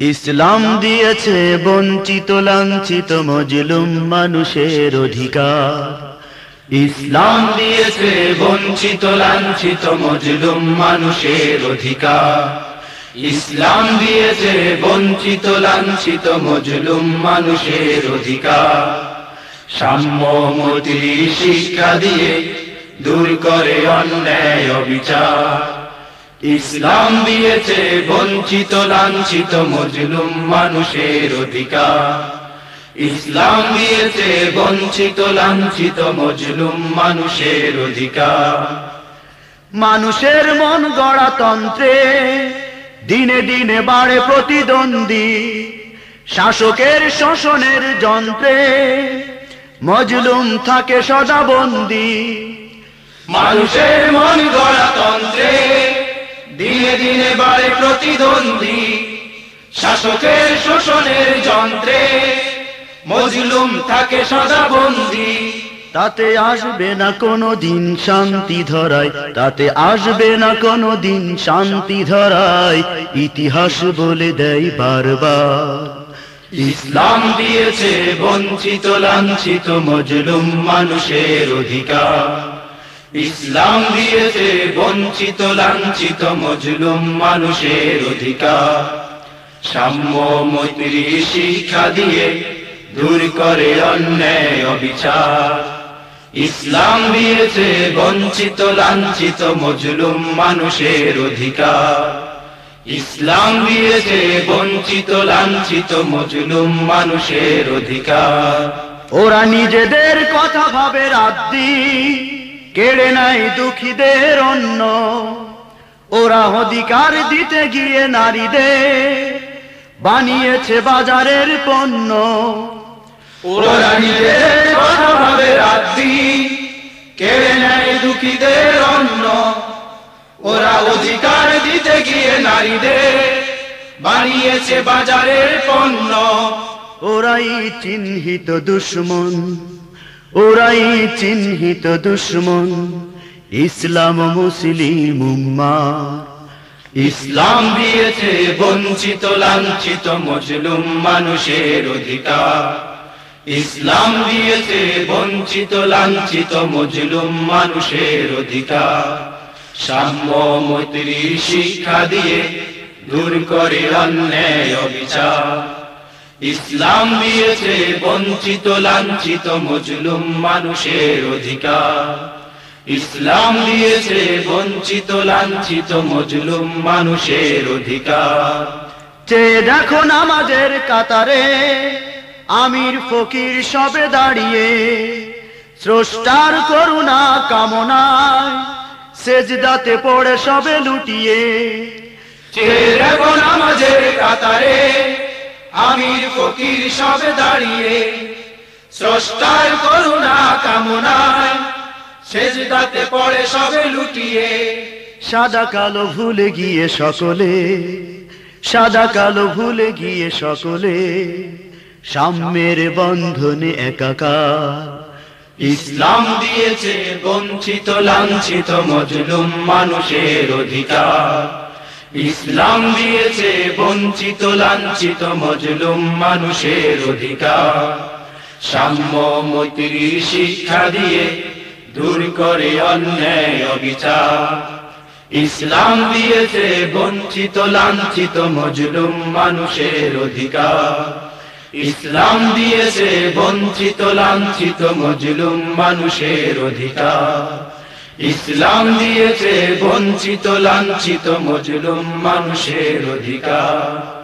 ইসলাম দিয়েছে বঞ্চিত, লাঞ্ছিত, মজলুম মানুষের অধিকার। ইসলাম দিয়েছে বঞ্চিত, লাঞ্ছিত, মজলুম মানুষের অধিকার। ইসলাম দিয়েছে বঞ্চিত, লাঞ্ছিত, মজলুম মানুষের অধিকার। সাম্য মতি শিক্ষা দিয়ে দূর করে অন্যায় অবিচার। ইসলাম দিয়েছে বঞ্চিত, লাঞ্ছিত মজলুম মানুষের অধিকার। ইসলাম দিয়েছে বঞ্চিত, লাঞ্ছিত মজলুম মানুষের অধিকার। মানুষের মন গড়া তন্ত্রে দিনে দিনে বাড়ে প্রতিদ্বন্দ্বী। শাসকের শোষণের যন্ত্রে মজলুম থাকে সদা বন্দী মানুষের মন গড়া তন্ত্রে দিনে বাড়ে প্রতিদ্বন্দ্বী। শাসকের শোষণের যন্ত্রে মজলুম থাকে সদা বন্দী। তাতে আসবে না কোনো দিন শান্তি ধরায় তাতে আসবে না কোনো দিন শান্তি ধরায় ইতিহাস বলে দেয় বারবার। ইসলাম দিয়েছে বঞ্চিত লাঞ্ছিত মজলুম মানুষের অধিকার। ইসলাম দিয়েছে বঞ্চিত, লাঞ্ছিত মজলুম মানুষের অধিকার। সাম্য মৈত্রী শিক্ষা দিয়ে দূর করে অন্যায় অবিচার। ইসলাম দিয়েছে বঞ্চিত, লাঞ্ছিত মজলুম মানুষের অধিকার। ইসলাম দিয়েছে বঞ্চিত, লাঞ্ছিত মজলুম মানুষের অধিকার। ওরা নিজেদের কথা ভাবে রাত্রি কেড়ে নাই দুঃখীদের অন্য ওরা অধিকার দিতে গিয়ে নারীদের বানিয়েছে বাজারের পণ্য। ওরা নিজেদের কথা ভাবে রাত্রি কেড়ে নেয় দুঃখীদের অন্য ওরা অধিকার দিতে গিয়ে নারীদের বানিয়েছে বাজারের পণ্য। ওরাই চিহ্নিত দুশ্মন। ওরাই চিহ্নিত দুশ্মন, ইসলাম মুসলিম ইসলাম দিয়েছে বঞ্চিত, লাঞ্ছিত, মজলুম মানুষের অধিকার। ইসলাম দিয়েছে বঞ্চিত, লাঞ্ছিত, মজলুম মানুষের অধিকার। সাম্য মৈত্রী শিক্ষা দিয়ে দূর করে অন্যায় অবিচার। ইসলাম দিয়েছে বঞ্চিত, লাঞ্ছিত, মজলুম মানুষের অধিকার। ইসলাম দিয়েছে বঞ্চিত, লাঞ্ছিত, মজলুম মানুষের অধিকার। চে দেখো নামাজের কাতারে আমির ফকির সবে দাঁড়িয়ে, স্রষ্টার করুণা কামনায় সেজদাতে পড়ে সবে লুটিয়ে। চে দেখো নামাজের কাতারে আমির ফকির সবে দাঁড়িয়ে স্রষ্টার করুণা কামনায় সেজদাতে পড়ে সবে লুটিয়ে। সাদা কালো ভুলে গিয়ে সকলে সাদা কালো ভুলে গিয়ে সকলে সাম্যের বন্ধনে একাকার। ইসলাম দিয়েছে বঞ্চিত লাঞ্ছিত মজলুম মানুষের অধিকার। ইসলাম দিয়েছে বঞ্চিত, লাঞ্ছিত, মজলুম মানুষের অধিকার। সাম্য মৈত্রী শিক্ষা দিয়ে দূর করে অন্যায় অবিচার। ইসলাম দিয়েছে বঞ্চিত, লাঞ্ছিত, মজলুম মানুষের অধিকার। ইসলাম দিয়েছে বঞ্চিত, লাঞ্ছিত, মজলুম মানুষের অধিকার। ইসলাম দিয়েছে বঞ্চিত লাঞ্ছিত মজলুম মানুষের অধিকার।